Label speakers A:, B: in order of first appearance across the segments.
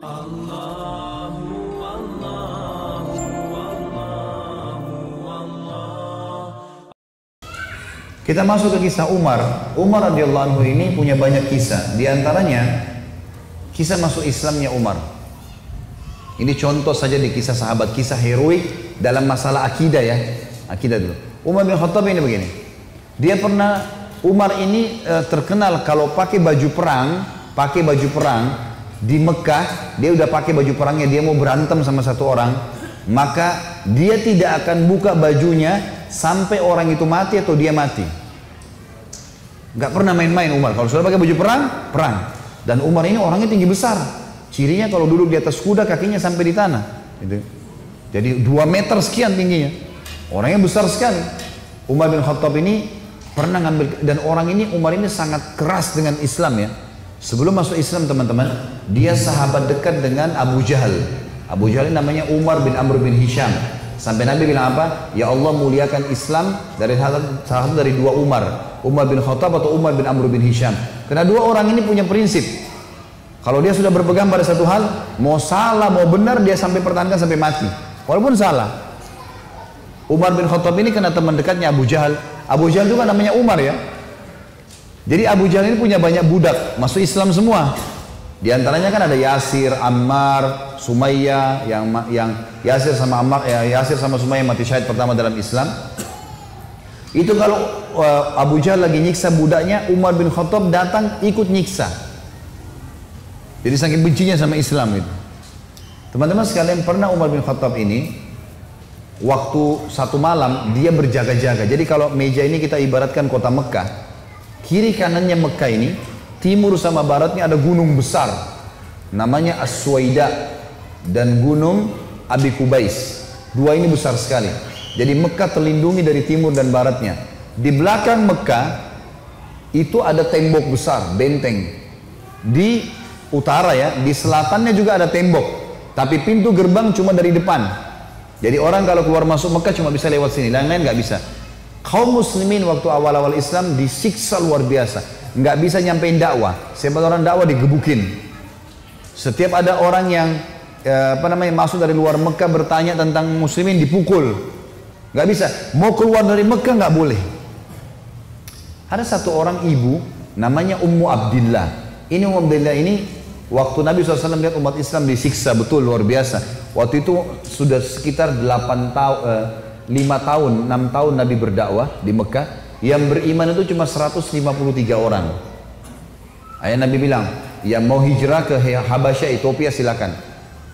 A: Kita masuk ke kisah Umar. Umar radhiyallahu anhu ini punya banyak kisah. Di antaranya kisah masuk Islamnya Umar. Ini contoh saja di kisah sahabat, kisah heroik dalam masalah akidah ya. Akidah dulu. Umar bin Khattab ini begini. Dia pernah Umar ini eh, terkenal kalau pakai baju perang, pakai baju perang di Mekah, dia udah pakai baju perangnya, dia mau berantem sama satu orang, maka dia tidak akan buka bajunya sampai orang itu mati atau dia mati. Gak pernah main-main Umar. Kalau sudah pakai baju perang, perang. Dan Umar ini orangnya tinggi besar. Cirinya kalau duduk di atas kuda kakinya sampai di tanah. Gitu. Jadi 2 meter sekian tingginya. Orangnya besar sekali. Umar bin Khattab ini pernah ngambil dan orang ini Umar ini sangat keras dengan Islam ya. Sebelum masuk Islam teman-teman, dia sahabat dekat dengan Abu Jahal. Abu Jahal namanya Umar bin Amr bin Hisham. Sampai Nabi bilang apa? Ya Allah muliakan Islam dari salah satu dari dua Umar. Umar bin Khattab atau Umar bin Amr bin Hisham. Karena dua orang ini punya prinsip. Kalau dia sudah berpegang pada satu hal, mau salah mau benar dia sampai pertahankan sampai mati. Walaupun salah. Umar bin Khattab ini kena teman dekatnya Abu Jahal. Abu Jahal juga namanya Umar ya. Jadi Abu Jahal ini punya banyak budak, masuk Islam semua. Di antaranya kan ada Yasir, Ammar, Sumayyah yang yang Yasir sama Ammar ya Yasir sama Sumayyah mati syahid pertama dalam Islam. Itu kalau uh, Abu Jahal lagi nyiksa budaknya, Umar bin Khattab datang ikut nyiksa. Jadi saking bencinya sama Islam itu. Teman-teman sekalian pernah Umar bin Khattab ini waktu satu malam dia berjaga-jaga. Jadi kalau meja ini kita ibaratkan kota Mekah, kiri kanannya Mekah ini, timur sama baratnya ada gunung besar. Namanya Aswaida dan gunung Abi Kubais. Dua ini besar sekali. Jadi Mekah terlindungi dari timur dan baratnya. Di belakang Mekah itu ada tembok besar, benteng. Di utara ya, di selatannya juga ada tembok. Tapi pintu gerbang cuma dari depan. Jadi orang kalau keluar masuk Mekah cuma bisa lewat sini, lain-lain nggak bisa. Kaum muslimin waktu awal-awal Islam disiksa luar biasa. Nggak bisa nyampein dakwah. Siapa orang dakwah digebukin. Setiap ada orang yang eh, apa namanya masuk dari luar Mekah bertanya tentang muslimin dipukul. Nggak bisa. Mau keluar dari Mekah nggak boleh. Ada satu orang ibu namanya Ummu Abdillah. Ini Ummu Abdillah ini waktu Nabi SAW lihat umat Islam disiksa betul luar biasa. Waktu itu sudah sekitar 8 tahun, eh, 5 tahun, 6 tahun Nabi berdakwah di Mekah. Yang beriman itu cuma 153 orang. Ayah Nabi bilang, yang mau hijrah ke Habasyah Ethiopia silakan.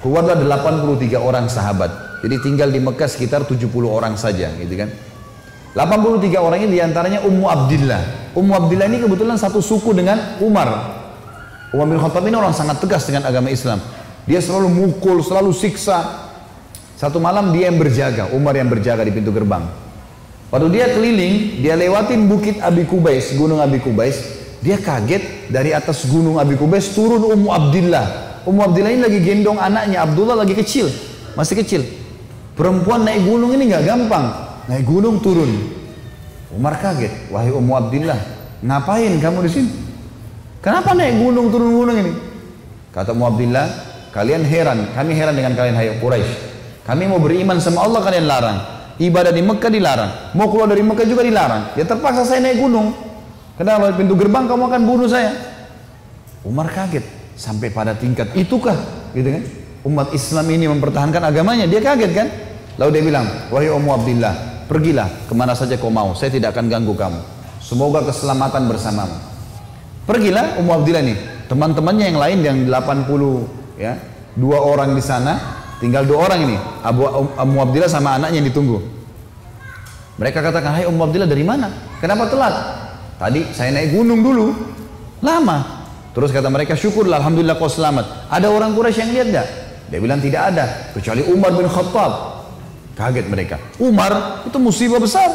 A: Keluarlah 83 orang sahabat. Jadi tinggal di Mekah sekitar 70 orang saja, gitu kan. 83 orang ini di antaranya Ummu Abdillah. Ummu Abdillah ini kebetulan satu suku dengan Umar. Umar bin Khattab ini orang sangat tegas dengan agama Islam. Dia selalu mukul, selalu siksa. Satu malam dia yang berjaga, Umar yang berjaga di pintu gerbang. Waktu dia keliling, dia lewatin bukit Abi Kubais, gunung Abi Kubais. Dia kaget dari atas gunung Abi Kubais turun Ummu Abdillah. Ummu Abdillah ini lagi gendong anaknya, Abdullah lagi kecil, masih kecil. Perempuan naik gunung ini nggak gampang, naik gunung turun. Umar kaget, wahai Ummu Abdillah, ngapain kamu di sini? Kenapa naik gunung turun gunung ini? Kata Ummu Abdillah, kalian heran, kami heran dengan kalian hai Quraisy. Kami mau beriman sama Allah kalian larang. Ibadah di Mekah dilarang. Mau keluar dari Mekah juga dilarang. Ya terpaksa saya naik gunung. Kalau pintu gerbang kamu akan bunuh saya. Umar kaget sampai pada tingkat itukah gitu kan? Umat Islam ini mempertahankan agamanya. Dia kaget kan? Lalu dia bilang, wahai Ummu Abdillah, pergilah ke mana saja kau mau. Saya tidak akan ganggu kamu. Semoga keselamatan bersamamu. Pergilah Ummu Abdillah nih. Teman-temannya yang lain yang 80 ya, dua orang di sana Tinggal dua orang ini, Abu Ummu Abdillah sama anaknya yang ditunggu. Mereka katakan, hai Ummu Abdillah dari mana? Kenapa telat? Tadi saya naik gunung dulu, lama. Terus kata mereka, syukurlah Alhamdulillah kau selamat. Ada orang Quraisy yang lihat gak? Dia bilang tidak ada, kecuali Umar bin Khattab. Kaget mereka. Umar itu musibah besar.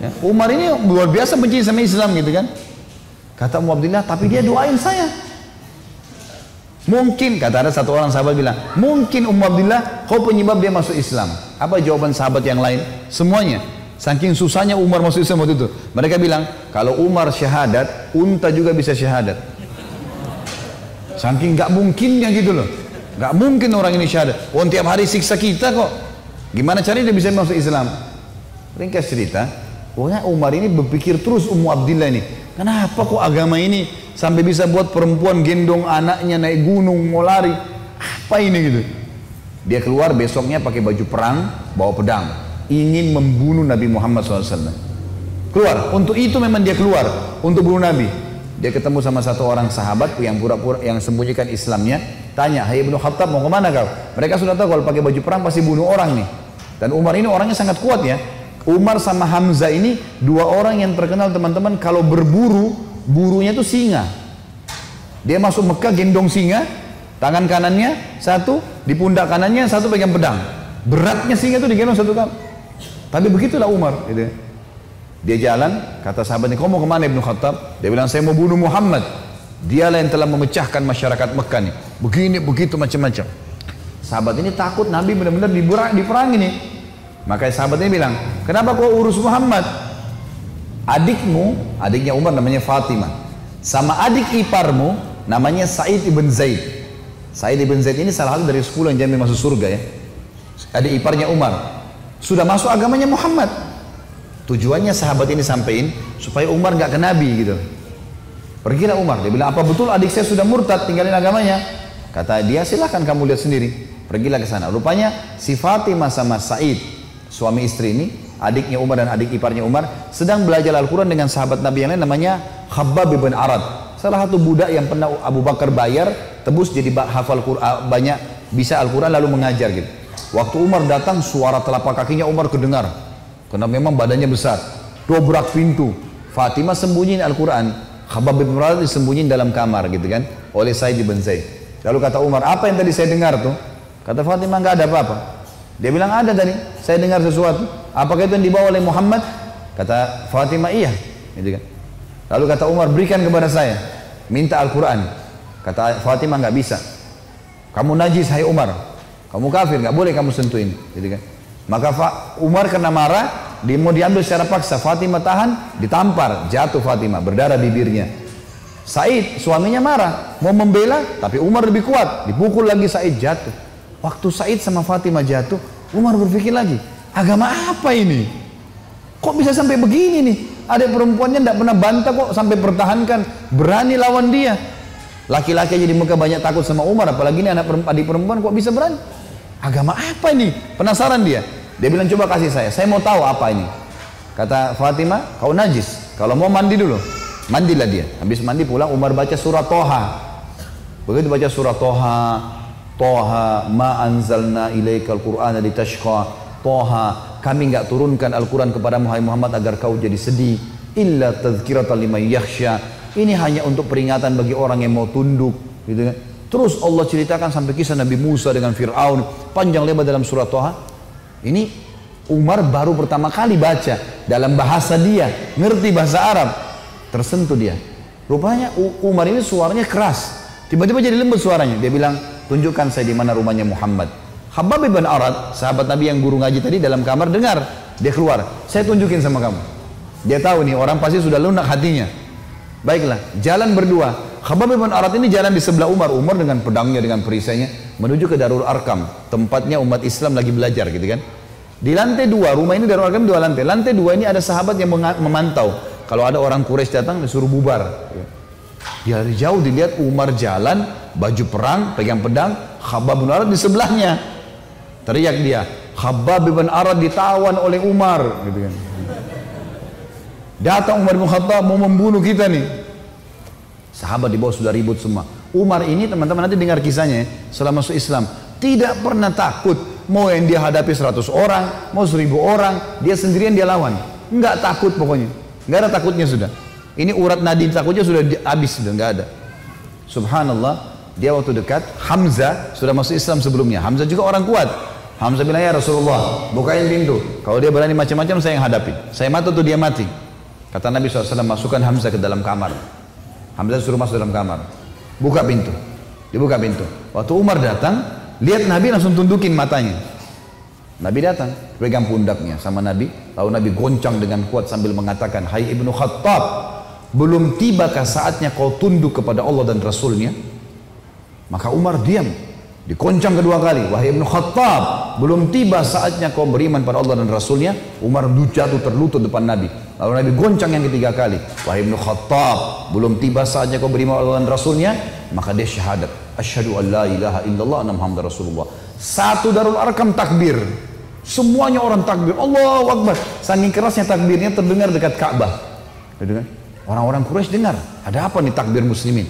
A: Ya, Umar ini luar biasa benci sama Islam gitu kan. Kata Ummu Abdillah, tapi dia doain saya. Mungkin, kata ada satu orang sahabat bilang, mungkin Ummu Abdillah kau penyebab dia masuk Islam. Apa jawaban sahabat yang lain? Semuanya. Saking susahnya Umar masuk Islam waktu itu. Mereka bilang, kalau Umar syahadat, unta juga bisa syahadat. Saking gak mungkinnya gitu loh. Gak mungkin orang ini syahadat. Oh tiap hari siksa kita kok. Gimana caranya dia bisa masuk Islam? Ringkas cerita, pokoknya Umar ini berpikir terus Ummu Abdillah ini. Kenapa kok agama ini sampai bisa buat perempuan gendong anaknya naik gunung mau lari? Apa ini gitu? Dia keluar besoknya pakai baju perang, bawa pedang, ingin membunuh Nabi Muhammad SAW. Keluar, untuk itu memang dia keluar untuk bunuh Nabi. Dia ketemu sama satu orang sahabat yang pura-pura yang sembunyikan Islamnya, tanya, "Hai Ibnu Khattab mau ke mana kau?" Mereka sudah tahu kalau pakai baju perang pasti bunuh orang nih. Dan Umar ini orangnya sangat kuat ya. Umar sama Hamzah ini dua orang yang terkenal teman-teman kalau berburu, burunya itu singa. Dia masuk Mekah gendong singa, tangan kanannya satu, di pundak kanannya satu pegang pedang. Beratnya singa itu digendong satu kali. Tapi begitulah Umar. Gitu. Dia jalan, kata sahabatnya, kau mau ke mana Ibnu Khattab? Dia bilang, saya mau bunuh Muhammad. Dialah yang telah memecahkan masyarakat Mekah nih. Begini, begitu, macam-macam. Sahabat ini takut Nabi benar-benar diperang ini. Maka sahabat ini bilang, kenapa kau urus Muhammad? Adikmu, adiknya Umar namanya Fatimah. Sama adik iparmu, namanya Said ibn Zaid. Said ibn Zaid ini salah satu dari sepuluh yang jamin masuk surga ya. Adik iparnya Umar. Sudah masuk agamanya Muhammad. Tujuannya sahabat ini sampaikan supaya Umar nggak ke Nabi gitu. Pergilah Umar, dia bilang apa betul adik saya sudah murtad tinggalin agamanya? Kata dia silahkan kamu lihat sendiri. Pergilah ke sana. Rupanya si Fatimah sama Said suami istri ini adiknya Umar dan adik iparnya Umar sedang belajar Al-Quran dengan sahabat Nabi yang lain namanya Khabbab bin Arad. Salah satu budak yang pernah Abu Bakar bayar tebus jadi hafal Quran banyak bisa Al-Quran lalu mengajar gitu. Waktu Umar datang suara telapak kakinya Umar kedengar karena memang badannya besar. Dobrak pintu. Fatimah sembunyiin Al-Quran. Khabab bin Murad disembunyiin dalam kamar gitu kan. Oleh Said bin Zaid. Lalu kata Umar, apa yang tadi saya dengar tuh? Kata Fatimah, nggak ada apa-apa. Dia bilang, ada tadi. Saya dengar sesuatu. Apakah itu yang dibawa oleh Muhammad? Kata Fatimah, iya. Gitu kan. Lalu kata Umar, berikan kepada saya. Minta Al-Quran. Kata Fatimah, nggak bisa. Kamu najis, hai Umar. Kamu kafir, nggak boleh kamu sentuhin. Gitu kan. Maka Umar kena marah, dia mau diambil secara paksa. Fatimah tahan, ditampar, jatuh Fatimah, berdarah bibirnya. Said suaminya marah, mau membela, tapi Umar lebih kuat, dipukul lagi Said jatuh. Waktu Said sama Fatimah jatuh, Umar berpikir lagi, agama apa ini? Kok bisa sampai begini nih? Ada perempuannya tidak pernah bantah kok sampai pertahankan, berani lawan dia. Laki-laki aja di Mekah banyak takut sama Umar, apalagi ini anak perempuan, adik perempuan kok bisa berani? Agama apa ini? Penasaran dia. Dia bilang coba kasih saya, saya mau tahu apa ini. Kata Fatimah, kau najis. Kalau mau mandi dulu, mandilah dia. Habis mandi pulang Umar baca surat Toha. Begitu baca surat Toha, Toha ma anzalna ilaikal Qur'ana litashqa. Toha, kami enggak turunkan Al-Quran kepada Muhammad agar kau jadi sedih. Illa tazkiratan liman yakhsha. Ini hanya untuk peringatan bagi orang yang mau tunduk, gitu kan. Terus Allah ceritakan sampai kisah Nabi Musa dengan Fir'aun. Panjang lebar dalam surat Toha. Ini Umar baru pertama kali baca dalam bahasa dia, ngerti bahasa Arab, tersentuh dia. Rupanya Umar ini suaranya keras, tiba-tiba jadi lembut suaranya. Dia bilang, tunjukkan saya di mana rumahnya Muhammad. Habab bin Arad, sahabat Nabi yang guru ngaji tadi dalam kamar dengar, dia keluar. Saya tunjukin sama kamu. Dia tahu nih orang pasti sudah lunak hatinya. Baiklah, jalan berdua. Habab bin Arad ini jalan di sebelah Umar. Umar dengan pedangnya, dengan perisainya menuju ke Darul Arkam, tempatnya umat Islam lagi belajar gitu kan. Di lantai dua, rumah ini dari Arkam dua lantai. Lantai dua ini ada sahabat yang memantau. Kalau ada orang Quraisy datang disuruh bubar. Dia jauh dilihat Umar jalan, baju perang, pegang pedang, Khabbab bin Arad di sebelahnya. Teriak dia, Khabbab bin Arad ditawan oleh Umar. Gitu kan. Datang Umar bin Khattab mau membunuh kita nih. Sahabat di bawah sudah ribut semua. Umar ini teman-teman nanti dengar kisahnya setelah masuk Islam. Tidak pernah takut Mau yang dia hadapi 100 orang, mau 1000 orang, dia sendirian dia lawan. Enggak takut pokoknya. Enggak ada takutnya sudah. Ini urat nadi takutnya sudah habis sudah enggak ada. Subhanallah, dia waktu dekat Hamzah sudah masuk Islam sebelumnya. Hamzah juga orang kuat. Hamzah bilang ya Rasulullah, bukain pintu. Kalau dia berani macam-macam saya yang hadapi. Saya mati tuh dia mati. Kata Nabi SAW masukkan Hamzah ke dalam kamar. Hamzah suruh masuk dalam kamar. Buka pintu. Dibuka pintu. Waktu Umar datang, Lihat Nabi langsung tundukin matanya. Nabi datang, pegang pundaknya sama Nabi. Lalu Nabi goncang dengan kuat sambil mengatakan, Hai Ibnu Khattab, belum tibakah saatnya kau tunduk kepada Allah dan Rasulnya? Maka Umar diam. Dikoncang kedua kali, wahai Ibnu Khattab, belum tiba saatnya kau beriman pada Allah dan Rasulnya. Umar jatuh terlutut depan Nabi. Lalu Nabi goncang yang ketiga kali, wahai Ibnu Khattab, belum tiba saatnya kau beriman pada Allah dan Rasulnya. Maka dia syahadat, asyhadu an la ilaha illallah anna Muhammad Rasulullah. Satu darul arkam takbir. Semuanya orang takbir, Allahu Akbar. Saking kerasnya takbirnya terdengar dekat Ka'bah. Orang-orang Quraisy dengar, ada apa nih takbir muslimin?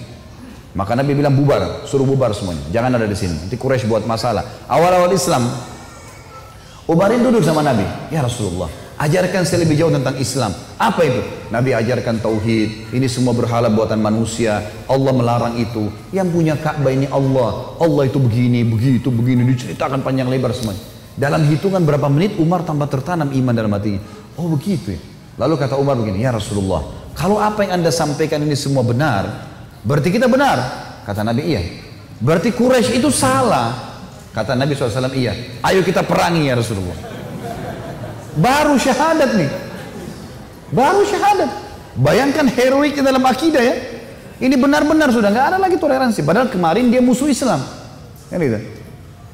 A: Maka Nabi bilang bubar, suruh bubar semuanya. Jangan ada di sini. Nanti Quraisy buat masalah. Awal-awal Islam, Ubarin duduk sama Nabi. Ya Rasulullah, ajarkan saya lebih jauh tentang Islam. Apa itu? Nabi ajarkan tauhid. Ini semua berhala buatan manusia. Allah melarang itu. Yang punya Ka'bah ini Allah. Allah itu begini, begitu, begini. Diceritakan panjang lebar semuanya. Dalam hitungan berapa menit Umar tambah tertanam iman dalam hatinya. Oh begitu ya. Lalu kata Umar begini, ya Rasulullah, kalau apa yang anda sampaikan ini semua benar, Berarti kita benar. Kata Nabi iya. Berarti Quraisy itu salah. Kata Nabi SAW iya. Ayo kita perangi ya Rasulullah. Baru syahadat nih. Baru syahadat. Bayangkan heroiknya dalam akidah ya. Ini benar-benar sudah nggak ada lagi toleransi. Padahal kemarin dia musuh Islam. Kan gitu.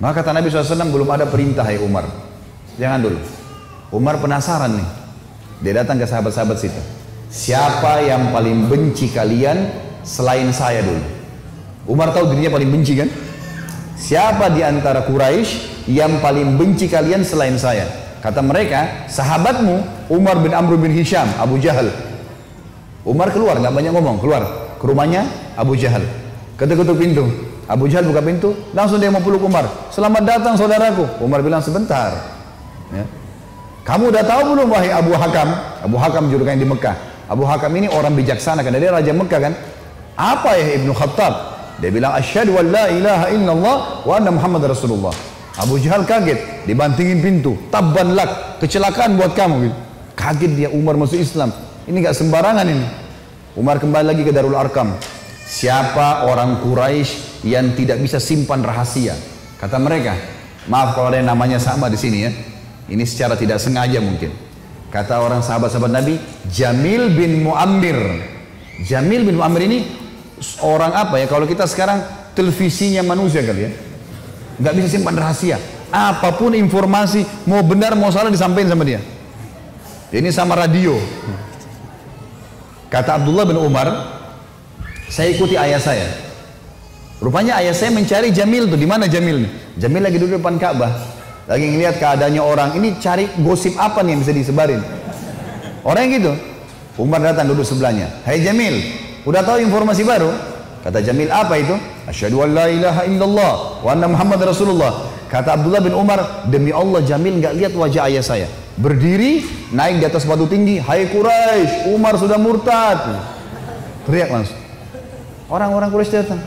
A: Maka kata Nabi SAW belum ada perintah ya Umar. Jangan dulu. Umar penasaran nih. Dia datang ke sahabat-sahabat situ. Siapa yang paling benci kalian selain saya dulu. Umar tahu dirinya paling benci kan? Siapa di antara Quraisy yang paling benci kalian selain saya? Kata mereka, sahabatmu Umar bin Amr bin Hisham, Abu Jahal. Umar keluar, nggak banyak ngomong, keluar ke rumahnya Abu Jahal. Ketuk-ketuk pintu. Abu Jahal buka pintu, langsung dia mau peluk Umar. Selamat datang saudaraku. Umar bilang sebentar. Ya. Kamu udah tahu belum wahai Abu Hakam? Abu Hakam julukan di Mekah. Abu Hakam ini orang bijaksana kan, dia raja Mekah kan. Apa ya Ibnu Khattab? Dia bilang asyhadu an la ilaha illallah wa anna Muhammad Rasulullah. Abu Jahal kaget, dibantingin pintu. Tabban lak, kecelakaan buat kamu gitu. Kaget dia Umar masuk Islam. Ini gak sembarangan ini. Umar kembali lagi ke Darul Arkam. Siapa orang Quraisy yang tidak bisa simpan rahasia? Kata mereka, maaf kalau ada yang namanya sama di sini ya. Ini secara tidak sengaja mungkin. Kata orang sahabat-sahabat Nabi, Jamil bin Muammir. Jamil bin Muammir ini orang apa ya? Kalau kita sekarang televisinya manusia kali ya. Nggak bisa simpan rahasia. Apa pun informasi mau benar mau salah disampaikan sama dia. Ini sama radio. Kata Abdullah bin Umar saya ikuti ayah saya. Rupanya ayah saya mencari Jamil tuh di mana Jamil nih? Jamil lagi duduk depan Ka'bah. Lagi ngeliat keadaannya orang. Ini cari gosip apa nih yang bisa disebarin? Orang yang gitu. Umar datang duduk sebelahnya. Hai Jamil Udah tahu informasi baru? Kata Jamil, apa itu? Asyhadu an la ilaha illallah wa anna Muhammad Rasulullah. Kata Abdullah bin Umar, demi Allah Jamil nggak lihat wajah ayah saya. Berdiri, naik di atas batu tinggi, "Hai Quraisy, Umar sudah murtad." Teriak langsung. Orang-orang Quraisy datang.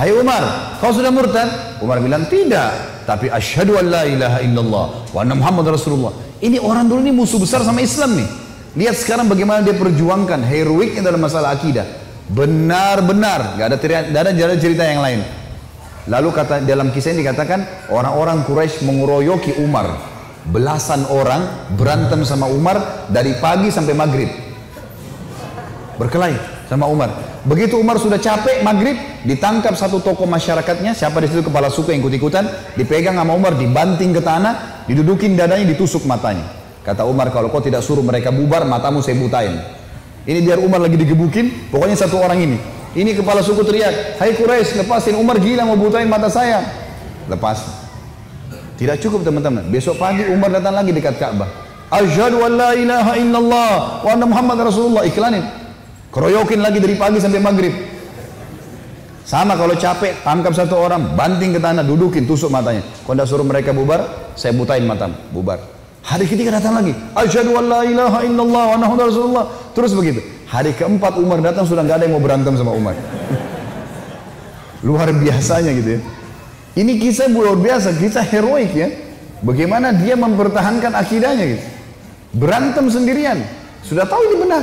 A: "Hai Umar, kau sudah murtad?" Umar bilang, "Tidak, tapi asyhadu an la ilaha illallah wa anna Muhammad Rasulullah." Ini orang dulu ini musuh besar sama Islam nih. Lihat sekarang bagaimana dia perjuangkan heroiknya dalam masalah akidah. Benar-benar, nggak ada, tidak ada jalan cerita yang lain. Lalu kata dalam kisah ini dikatakan orang-orang Quraisy menguroyoki Umar. Belasan orang berantem sama Umar dari pagi sampai maghrib. Berkelahi sama Umar. Begitu Umar sudah capek maghrib, ditangkap satu tokoh masyarakatnya, siapa di situ kepala suku yang ikut-ikutan, dipegang sama Umar, dibanting ke tanah, didudukin dadanya, ditusuk matanya. Kata Umar, kalau kau tidak suruh mereka bubar, matamu saya butain. Ini biar Umar lagi digebukin, pokoknya satu orang ini. Ini kepala suku teriak, Hai Quraisy, lepasin Umar gila mau butain mata saya. Lepas. Tidak cukup teman-teman. Besok pagi Umar datang lagi dekat Ka'bah. Asyhadu an la ilaha illallah wa anna Muhammad Rasulullah. Iklanin. Keroyokin lagi dari pagi sampai maghrib. Sama kalau capek, tangkap satu orang, banting ke tanah, dudukin, tusuk matanya. Kalau suruh mereka bubar, saya butain matamu. Bubar. Hari ketiga datang lagi. Asyhadu an la ilaha illallah wa rasulullah. Terus begitu. Hari keempat Umar datang sudah nggak ada yang mau berantem sama Umar. Luar biasanya gitu ya. Ini kisah luar biasa, kisah heroik ya. Bagaimana dia mempertahankan akidahnya gitu. Berantem sendirian. Sudah tahu ini benar.